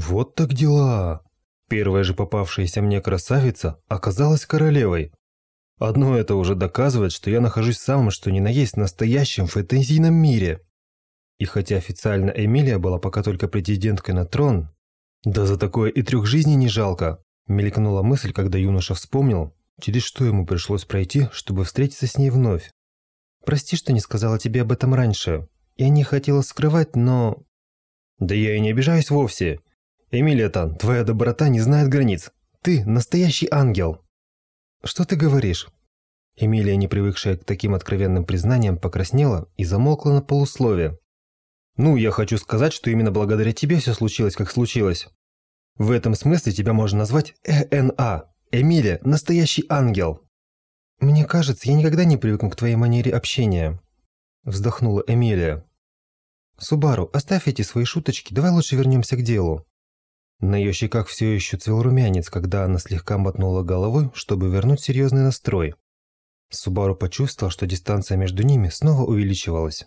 Вот так дела. Первая же попавшаяся мне красавица оказалась королевой. Одно это уже доказывает, что я нахожусь в самом что ни на есть настоящем фэнтезийном мире. И хотя официально Эмилия была пока только претенденткой на трон, да за такое и трех жизней не жалко, мелькнула мысль, когда юноша вспомнил, через что ему пришлось пройти, чтобы встретиться с ней вновь. «Прости, что не сказала тебе об этом раньше. Я не хотела скрывать, но...» «Да я и не обижаюсь вовсе. Эмилия Тан, твоя доброта не знает границ. Ты настоящий ангел!» «Что ты говоришь?» Эмилия, не привыкшая к таким откровенным признаниям, покраснела и замолкла на полуслове. «Ну, я хочу сказать, что именно благодаря тебе все случилось, как случилось. В этом смысле тебя можно назвать ЭНА. Эмилия – настоящий ангел». «Мне кажется, я никогда не привыкну к твоей манере общения», – вздохнула Эмилия. «Субару, оставь эти свои шуточки, давай лучше вернемся к делу». На ее щеках все еще цвел румянец, когда она слегка мотнула головой, чтобы вернуть серьезный настрой. Субару почувствовал, что дистанция между ними снова увеличивалась.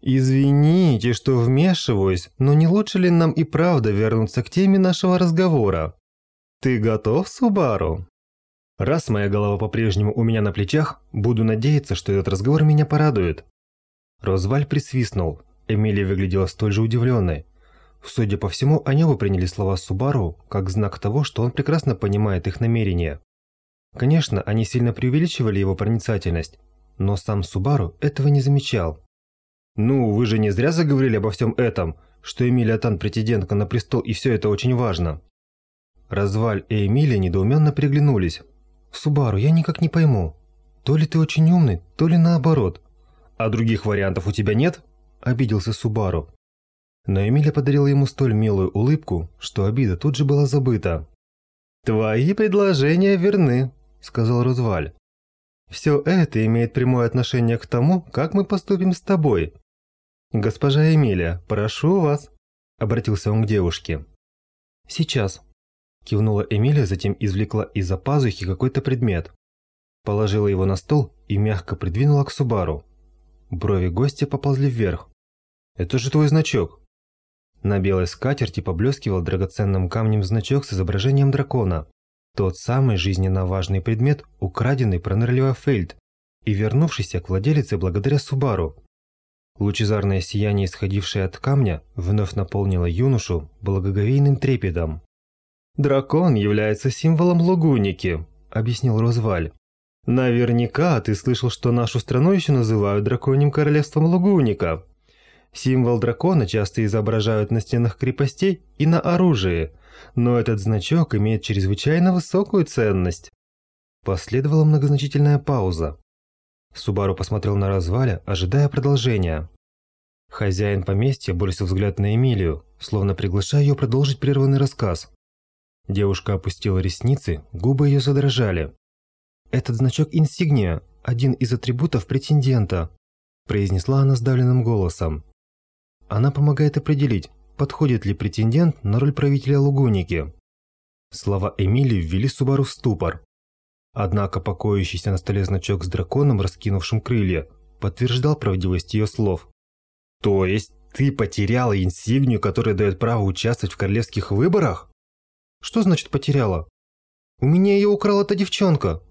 «Извините, что вмешиваюсь, но не лучше ли нам и правда вернуться к теме нашего разговора? Ты готов, Субару?» Раз моя голова по-прежнему у меня на плечах, буду надеяться, что этот разговор меня порадует. Розваль присвистнул. Эмилия выглядела столь же удивленной. Судя по всему, они оба приняли слова Субару как знак того, что он прекрасно понимает их намерения. Конечно, они сильно преувеличивали его проницательность, но сам Субару этого не замечал. «Ну, вы же не зря заговорили обо всем этом, что Эмилия Тан претендентка на престол и все это очень важно». Разваль и Эмилия недоуменно переглянулись. «Субару, я никак не пойму. То ли ты очень умный, то ли наоборот. А других вариантов у тебя нет?» – обиделся Субару. Но Эмилия подарила ему столь милую улыбку, что обида тут же была забыта. «Твои предложения верны», – сказал Розваль. «Все это имеет прямое отношение к тому, как мы поступим с тобой. Госпожа Эмилия, прошу вас», – обратился он к девушке. «Сейчас», – кивнула Эмилия, затем извлекла из-за пазухи какой-то предмет. Положила его на стол и мягко придвинула к Субару. Брови гостя поползли вверх. «Это же твой значок!» На белой скатерти поблескивал драгоценным камнем значок с изображением дракона. Тот самый жизненно важный предмет, украденный пронырливо Фельд и вернувшийся к владелице благодаря Субару. Лучезарное сияние, исходившее от камня, вновь наполнило юношу благоговейным трепетом. «Дракон является символом Лугуники», – объяснил Розваль. «Наверняка ты слышал, что нашу страну еще называют драконьим королевством Лугуника. Символ дракона часто изображают на стенах крепостей и на оружии, но этот значок имеет чрезвычайно высокую ценность. Последовала многозначительная пауза. Субару посмотрел на разваля, ожидая продолжения. Хозяин поместья бросил взгляд на Эмилию, словно приглашая ее продолжить прерванный рассказ. Девушка опустила ресницы, губы ее задрожали. «Этот значок инсигния – один из атрибутов претендента», – произнесла она сдавленным голосом. Она помогает определить, подходит ли претендент на роль правителя Лугуники. Слова Эмилии ввели Субару в ступор. Однако покоящийся на столе значок с драконом, раскинувшим крылья, подтверждал правдивость ее слов. «То есть ты потеряла инсигнию, которая дает право участвовать в королевских выборах?» «Что значит потеряла?» «У меня ее украла эта девчонка».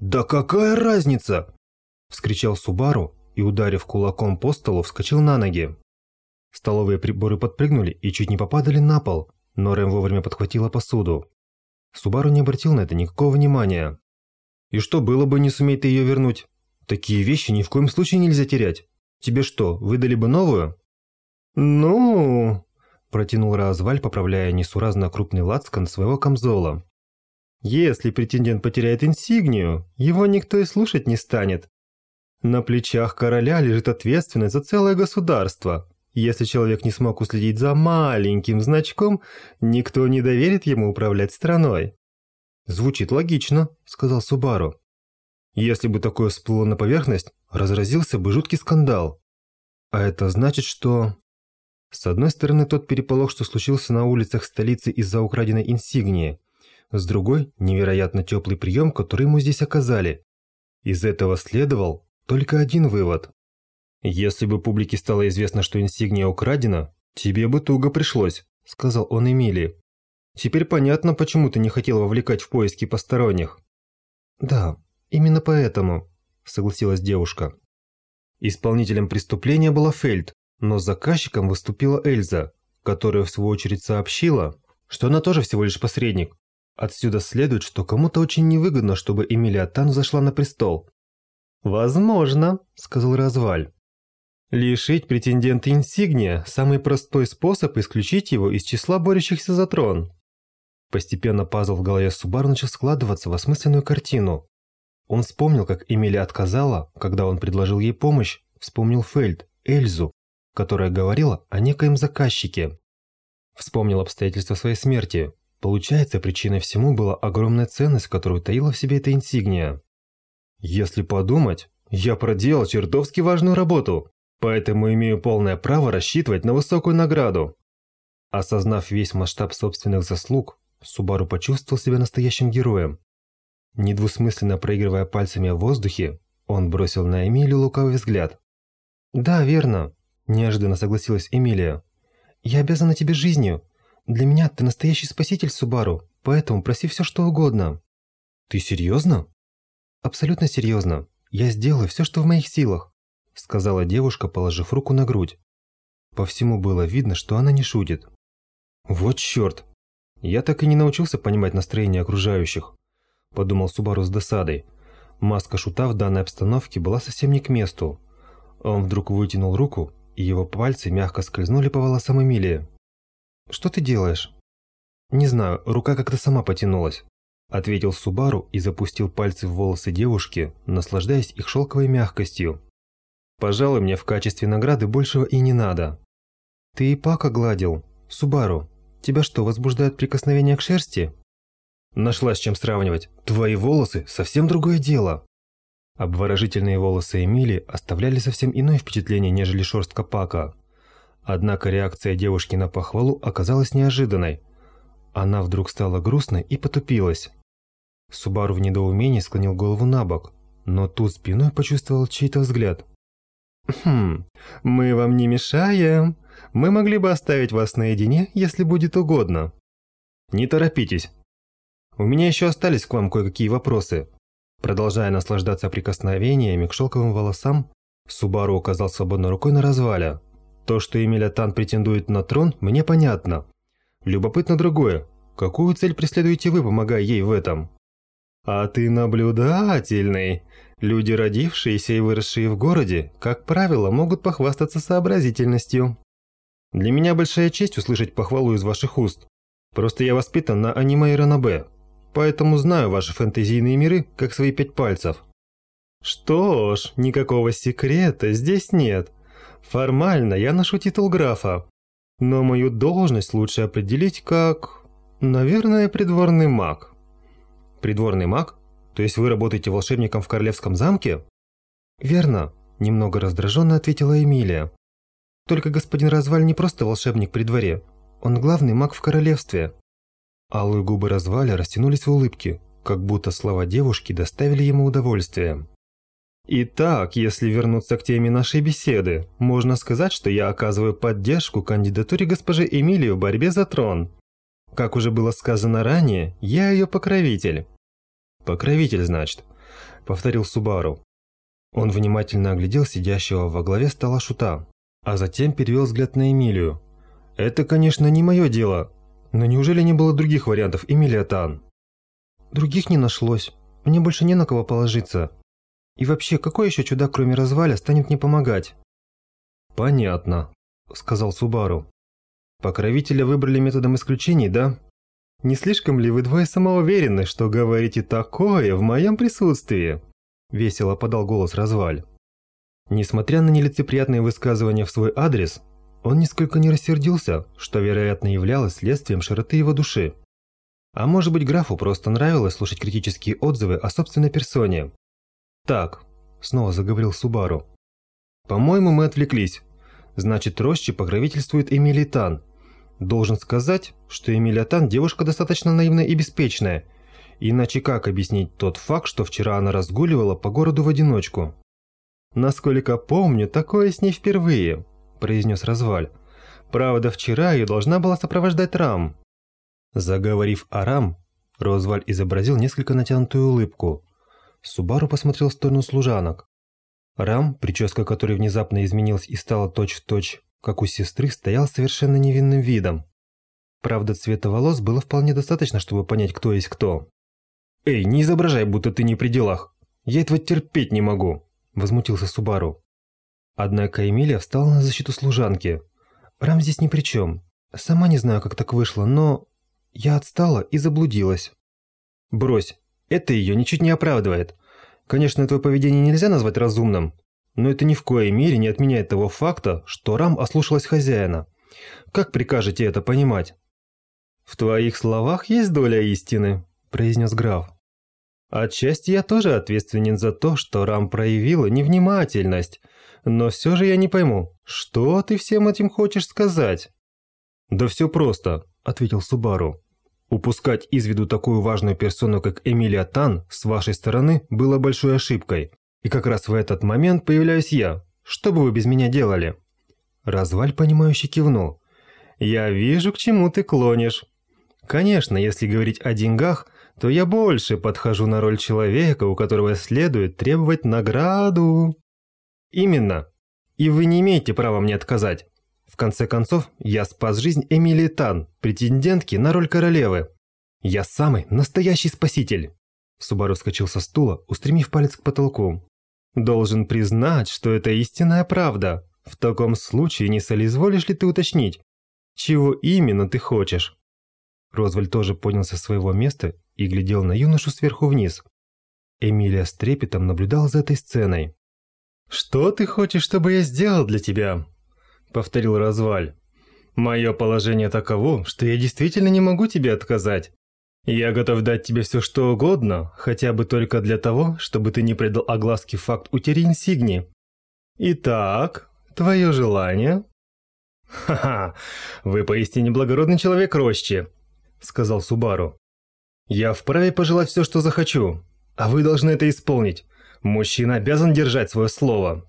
«Да какая разница?» – вскричал Субару и, ударив кулаком по столу, вскочил на ноги. Столовые приборы подпрыгнули и чуть не попадали на пол, но Рэм вовремя подхватила посуду. Субару не обратил на это никакого внимания. «И что было бы, не суметь ты ее вернуть? Такие вещи ни в коем случае нельзя терять. Тебе что, выдали бы новую?» «Ну...» – протянул Разваль, поправляя несуразно крупный лацкан своего камзола. «Если претендент потеряет инсигнию, его никто и слушать не станет. На плечах короля лежит ответственность за целое государство, если человек не смог уследить за маленьким значком, никто не доверит ему управлять страной. «Звучит логично», – сказал Субару. «Если бы такое всплыло на поверхность, разразился бы жуткий скандал. А это значит, что...» С одной стороны, тот переполох, что случился на улицах столицы из-за украденной инсигнии. С другой – невероятно теплый прием, который ему здесь оказали. Из этого следовал только один вывод. Если бы публике стало известно, что инсигния украдена, тебе бы туго пришлось, – сказал он Эмилии. «Теперь понятно, почему ты не хотел вовлекать в поиски посторонних». «Да, именно поэтому», – согласилась девушка. Исполнителем преступления была Фельд, но заказчиком выступила Эльза, которая в свою очередь сообщила, что она тоже всего лишь посредник. Отсюда следует, что кому-то очень невыгодно, чтобы Эмилия Тан зашла на престол. «Возможно», – сказал Разваль. «Лишить претендента инсигния – самый простой способ исключить его из числа борющихся за трон». Постепенно пазл в голове Субару начал складываться в осмысленную картину. Он вспомнил, как Эмилия отказала, когда он предложил ей помощь, вспомнил Фельд, Эльзу, которая говорила о некоем заказчике. Вспомнил обстоятельства своей смерти. Получается, причиной всему была огромная ценность, которую таила в себе эта инсигния. Если подумать, я проделал чертовски важную работу, поэтому имею полное право рассчитывать на высокую награду. Осознав весь масштаб собственных заслуг, Субару почувствовал себя настоящим героем. Недвусмысленно проигрывая пальцами в воздухе, он бросил на Эмилию лукавый взгляд. «Да, верно», – неожиданно согласилась Эмилия. «Я обязана тебе жизнью. Для меня ты настоящий спаситель, Субару, поэтому проси все, что угодно». «Ты серьезно?» «Абсолютно серьезно. Я сделаю все, что в моих силах», – сказала девушка, положив руку на грудь. По всему было видно, что она не шутит. «Вот черт! Я так и не научился понимать настроение окружающих», – подумал Субару с досадой. Маска шута в данной обстановке была совсем не к месту. Он вдруг вытянул руку, и его пальцы мягко скользнули по волосам Эмилии. «Что ты делаешь?» «Не знаю, рука как-то сама потянулась», – ответил Субару и запустил пальцы в волосы девушки, наслаждаясь их шелковой мягкостью. «Пожалуй, мне в качестве награды большего и не надо». «Ты и Пака гладил. Субару, тебя что, возбуждает прикосновение к шерсти?» Нашла с чем сравнивать. Твои волосы – совсем другое дело. Обворожительные волосы Эмили оставляли совсем иное впечатление, нежели шерстка Пака. Однако реакция девушки на похвалу оказалась неожиданной. Она вдруг стала грустной и потупилась. Субару в недоумении склонил голову на бок, но тут спиной почувствовал чей-то взгляд. «Хм, мы вам не мешаем. Мы могли бы оставить вас наедине, если будет угодно». «Не торопитесь», у меня еще остались к вам кое-какие вопросы. Продолжая наслаждаться прикосновениями к шелковым волосам, Субару указал свободной рукой на разваля. То, что Эмиля Тан претендует на трон, мне понятно. Любопытно другое. Какую цель преследуете вы, помогая ей в этом? А ты наблюдательный. Люди, родившиеся и выросшие в городе, как правило, могут похвастаться сообразительностью. Для меня большая честь услышать похвалу из ваших уст. Просто я воспитан на аниме и ранобе поэтому знаю ваши фэнтезийные миры, как свои пять пальцев. Что ж, никакого секрета здесь нет. Формально я ношу титул графа, но мою должность лучше определить как... Наверное, придворный маг. Придворный маг? То есть вы работаете волшебником в королевском замке? Верно, немного раздраженно ответила Эмилия. Только господин Разваль не просто волшебник при дворе, он главный маг в королевстве. Алые губы разваля растянулись в улыбке, как будто слова девушки доставили ему удовольствие. Итак, если вернуться к теме нашей беседы, можно сказать, что я оказываю поддержку кандидатуре госпожи Эмилии в борьбе за трон. Как уже было сказано ранее, я ее покровитель. Покровитель, значит, повторил Субару. Он внимательно оглядел сидящего во главе стола шута, а затем перевел взгляд на Эмилию. Это, конечно, не мое дело, но неужели не было других вариантов, Эмилия Тан? Других не нашлось. Мне больше не на кого положиться. И вообще, какой еще чудак, кроме разваля, станет мне помогать? Понятно, сказал Субару. Покровителя выбрали методом исключений, да? Не слишком ли вы двое самоуверены, что говорите такое в моем присутствии? Весело подал голос разваль. Несмотря на нелицеприятные высказывания в свой адрес, он нисколько не рассердился, что, вероятно, являлось следствием широты его души. А может быть, графу просто нравилось слушать критические отзывы о собственной персоне. «Так», – снова заговорил Субару. «По-моему, мы отвлеклись. Значит, Рощи покровительствует Эмилий Тан. Должен сказать, что Эмилия Тан девушка достаточно наивная и беспечная. Иначе как объяснить тот факт, что вчера она разгуливала по городу в одиночку? Насколько помню, такое с ней впервые произнес Разваль. Правда, вчера ее должна была сопровождать Рам. Заговорив о Рам, Розваль изобразил несколько натянутую улыбку. Субару посмотрел в сторону служанок. Рам, прическа которой внезапно изменилась и стала точь-в-точь, точь, как у сестры, стоял совершенно невинным видом. Правда, цвета волос было вполне достаточно, чтобы понять, кто есть кто. «Эй, не изображай, будто ты не при делах! Я этого терпеть не могу!» – возмутился Субару. Однако Эмилия встала на защиту служанки. «Рам здесь ни при чем. Сама не знаю, как так вышло, но я отстала и заблудилась». «Брось, это ее ничуть не оправдывает. Конечно, твое поведение нельзя назвать разумным, но это ни в коей мере не отменяет того факта, что Рам ослушалась хозяина. Как прикажете это понимать?» «В твоих словах есть доля истины», – произнес граф. «Отчасти я тоже ответственен за то, что Рам проявила невнимательность, но все же я не пойму, что ты всем этим хочешь сказать?» «Да все просто», – ответил Субару. «Упускать из виду такую важную персону, как Эмилия Тан, с вашей стороны, было большой ошибкой. И как раз в этот момент появляюсь я. Что бы вы без меня делали?» Разваль, понимающе кивнул. «Я вижу, к чему ты клонишь. Конечно, если говорить о деньгах, то я больше подхожу на роль человека, у которого следует требовать награду». «Именно. И вы не имеете права мне отказать. В конце концов, я спас жизнь Эмилии Тан, претендентки на роль королевы. Я самый настоящий спаситель!» Субару вскочил со стула, устремив палец к потолку. «Должен признать, что это истинная правда. В таком случае не соизволишь ли ты уточнить, чего именно ты хочешь?» Розваль тоже поднялся с своего места и глядел на юношу сверху вниз. Эмилия с трепетом наблюдала за этой сценой. «Что ты хочешь, чтобы я сделал для тебя?» – повторил Разваль. «Мое положение таково, что я действительно не могу тебе отказать. Я готов дать тебе все что угодно, хотя бы только для того, чтобы ты не предал огласке факт утери инсигни. Итак, твое желание?» «Ха-ха, вы поистине благородный человек, Рощи», – сказал Субару. «Я вправе пожелать все, что захочу, а вы должны это исполнить. Мужчина обязан держать свое слово.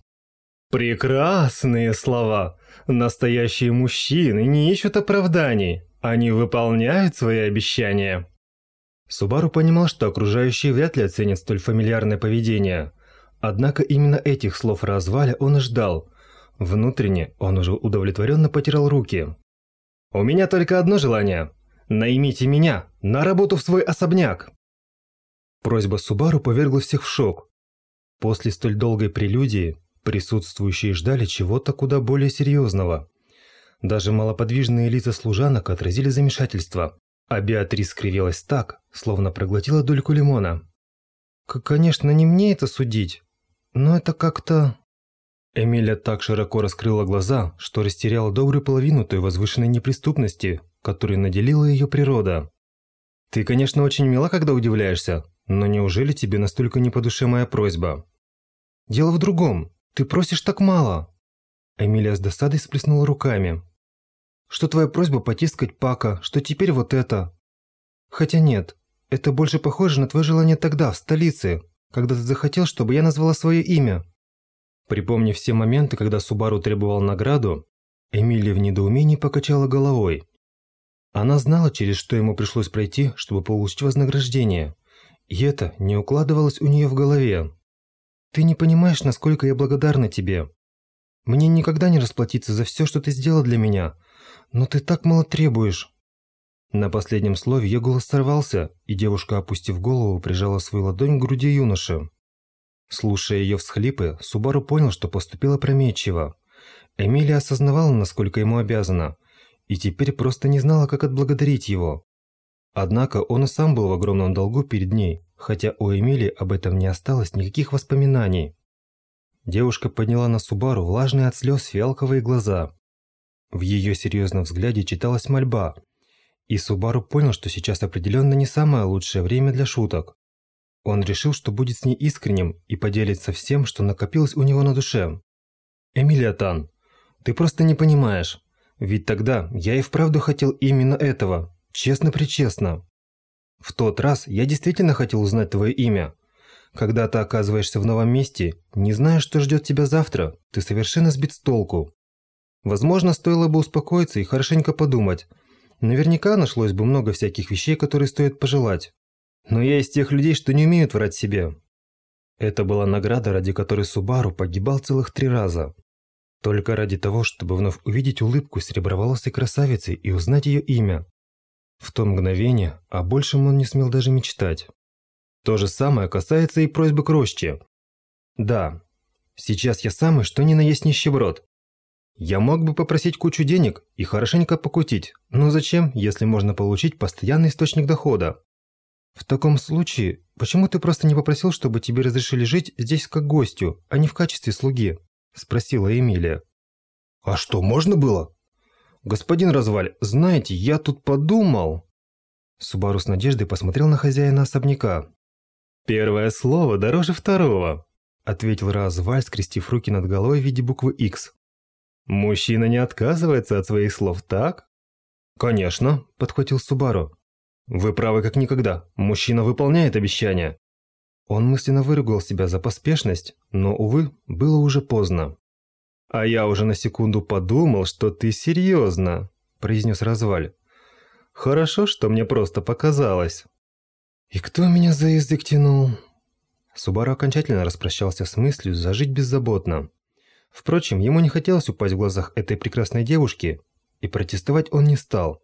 Прекрасные слова. Настоящие мужчины не ищут оправданий. Они выполняют свои обещания. Субару понимал, что окружающие вряд ли оценят столь фамильярное поведение. Однако именно этих слов разваля он и ждал. Внутренне он уже удовлетворенно потирал руки. «У меня только одно желание. Наймите меня на работу в свой особняк!» Просьба Субару повергла всех в шок. После столь долгой прелюдии присутствующие ждали чего-то куда более серьезного. Даже малоподвижные лица служанок отразили замешательство, а Беатрис скривилась так, словно проглотила дольку лимона. «Конечно, не мне это судить, но это как-то...» Эмилия так широко раскрыла глаза, что растеряла добрую половину той возвышенной неприступности, которой наделила ее природа. «Ты, конечно, очень мила, когда удивляешься, но неужели тебе настолько не по душе моя просьба?» Дело в другом. Ты просишь так мало. Эмилия с досадой сплеснула руками. Что твоя просьба потискать Пака, что теперь вот это. Хотя нет, это больше похоже на твое желание тогда, в столице, когда ты захотел, чтобы я назвала свое имя. Припомнив все моменты, когда Субару требовал награду, Эмилия в недоумении покачала головой. Она знала, через что ему пришлось пройти, чтобы получить вознаграждение. И это не укладывалось у нее в голове. Ты не понимаешь, насколько я благодарна тебе. Мне никогда не расплатиться за все, что ты сделал для меня, но ты так мало требуешь». На последнем слове ее голос сорвался, и девушка, опустив голову, прижала свою ладонь к груди юноши. Слушая ее всхлипы, Субару понял, что поступила опрометчиво. Эмилия осознавала, насколько ему обязана, и теперь просто не знала, как отблагодарить его. Однако он и сам был в огромном долгу перед ней, хотя у Эмили об этом не осталось никаких воспоминаний. Девушка подняла на Субару влажные от слез фиалковые глаза. В ее серьезном взгляде читалась мольба, и Субару понял, что сейчас определенно не самое лучшее время для шуток. Он решил, что будет с ней искренним и поделится всем, что накопилось у него на душе. «Эмилия Тан, ты просто не понимаешь. Ведь тогда я и вправду хотел именно этого, честно-причестно. В тот раз я действительно хотел узнать твое имя. Когда ты оказываешься в новом месте, не зная, что ждет тебя завтра, ты совершенно сбит с толку. Возможно, стоило бы успокоиться и хорошенько подумать. Наверняка нашлось бы много всяких вещей, которые стоит пожелать. Но я из тех людей, что не умеют врать себе. Это была награда, ради которой Субару погибал целых три раза. Только ради того, чтобы вновь увидеть улыбку сереброволосой красавицы и узнать ее имя. В то мгновение о большем он не смел даже мечтать. То же самое касается и просьбы к Рощи. Да, сейчас я самый что ни на есть нищеброд. Я мог бы попросить кучу денег и хорошенько покутить, но зачем, если можно получить постоянный источник дохода? В таком случае, почему ты просто не попросил, чтобы тебе разрешили жить здесь как гостю, а не в качестве слуги? Спросила Эмилия. А что, можно было? Господин Разваль, знаете, я тут подумал. Субару с надеждой посмотрел на хозяина особняка. Первое слово дороже второго, ответил Разваль, скрестив руки над головой в виде буквы X. Мужчина не отказывается от своих слов, так? Конечно, подхватил Субару. Вы правы как никогда. Мужчина выполняет обещания. Он мысленно выругал себя за поспешность, но, увы, было уже поздно. «А я уже на секунду подумал, что ты серьезно», – произнес Разваль. «Хорошо, что мне просто показалось». «И кто меня за язык тянул?» Субару окончательно распрощался с мыслью зажить беззаботно. Впрочем, ему не хотелось упасть в глазах этой прекрасной девушки, и протестовать он не стал.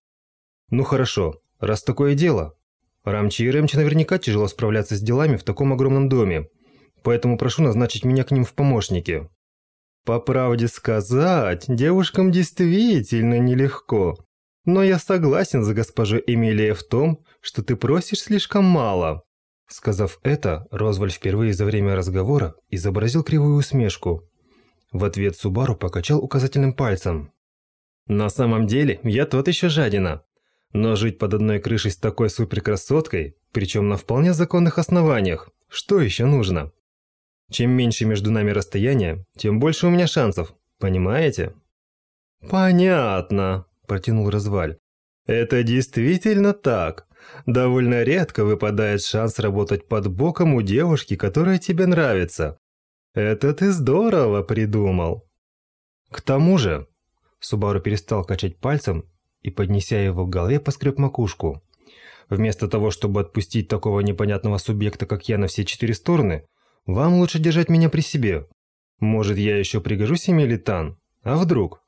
«Ну хорошо, раз такое дело. Рамчи и Рэмчи наверняка тяжело справляться с делами в таком огромном доме, поэтому прошу назначить меня к ним в помощники». «По правде сказать, девушкам действительно нелегко. Но я согласен с госпожой Эмилией в том, что ты просишь слишком мало». Сказав это, Розваль впервые за время разговора изобразил кривую усмешку, в ответ Субару покачал указательным пальцем. «На самом деле, я тот еще жадина. Но жить под одной крышей с такой суперкрасоткой, причем на вполне законных основаниях, что еще нужно? Чем меньше между нами расстояние, тем больше у меня шансов, понимаете?» «Понятно», – протянул Разваль. «Это действительно так. Довольно редко выпадает шанс работать под боком у девушки, которая тебе нравится. Это ты здорово придумал. К тому же, Субару перестал качать пальцем и, поднеся его к голове, поскреб макушку. Вместо того, чтобы отпустить такого непонятного субъекта, как я, на все четыре стороны, вам лучше держать меня при себе. Может, я еще пригожусь Эмилитан? А вдруг?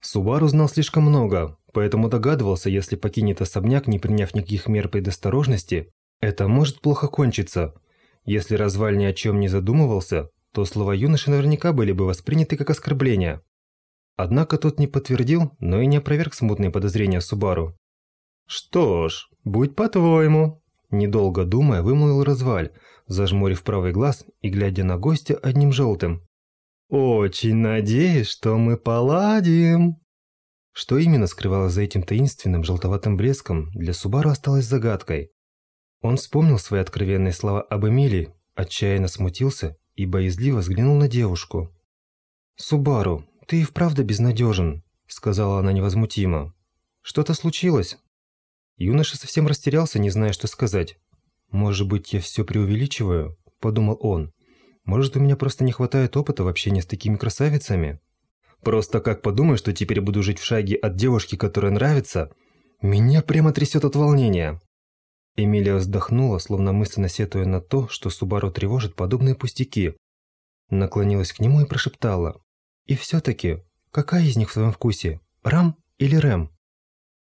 Субару знал слишком много, поэтому догадывался, если покинет особняк, не приняв никаких мер предосторожности, это может плохо кончиться. Если разваль ни о чем не задумывался, то слова юноши наверняка были бы восприняты как оскорбление. Однако тот не подтвердил, но и не опроверг смутные подозрения Субару. «Что ж, будь по-твоему», – недолго думая, вымолвил разваль, зажмурив правый глаз и глядя на гостя одним желтым. «Очень надеюсь, что мы поладим». Что именно скрывалось за этим таинственным желтоватым блеском, для Субару осталось загадкой. Он вспомнил свои откровенные слова об Эмилии, отчаянно смутился и боязливо взглянул на девушку. «Субару, ты и вправду безнадежен», – сказала она невозмутимо. «Что-то случилось?» Юноша совсем растерялся, не зная, что сказать. «Может быть, я все преувеличиваю?» – подумал он. «Может, у меня просто не хватает опыта в общении с такими красавицами?» «Просто как подумаю, что теперь буду жить в шаге от девушки, которая нравится, меня прямо трясет от волнения». Эмилия вздохнула, словно мысленно сетуя на то, что Субару тревожит подобные пустяки. Наклонилась к нему и прошептала. «И все-таки, какая из них в твоем вкусе, Рам или Рэм?»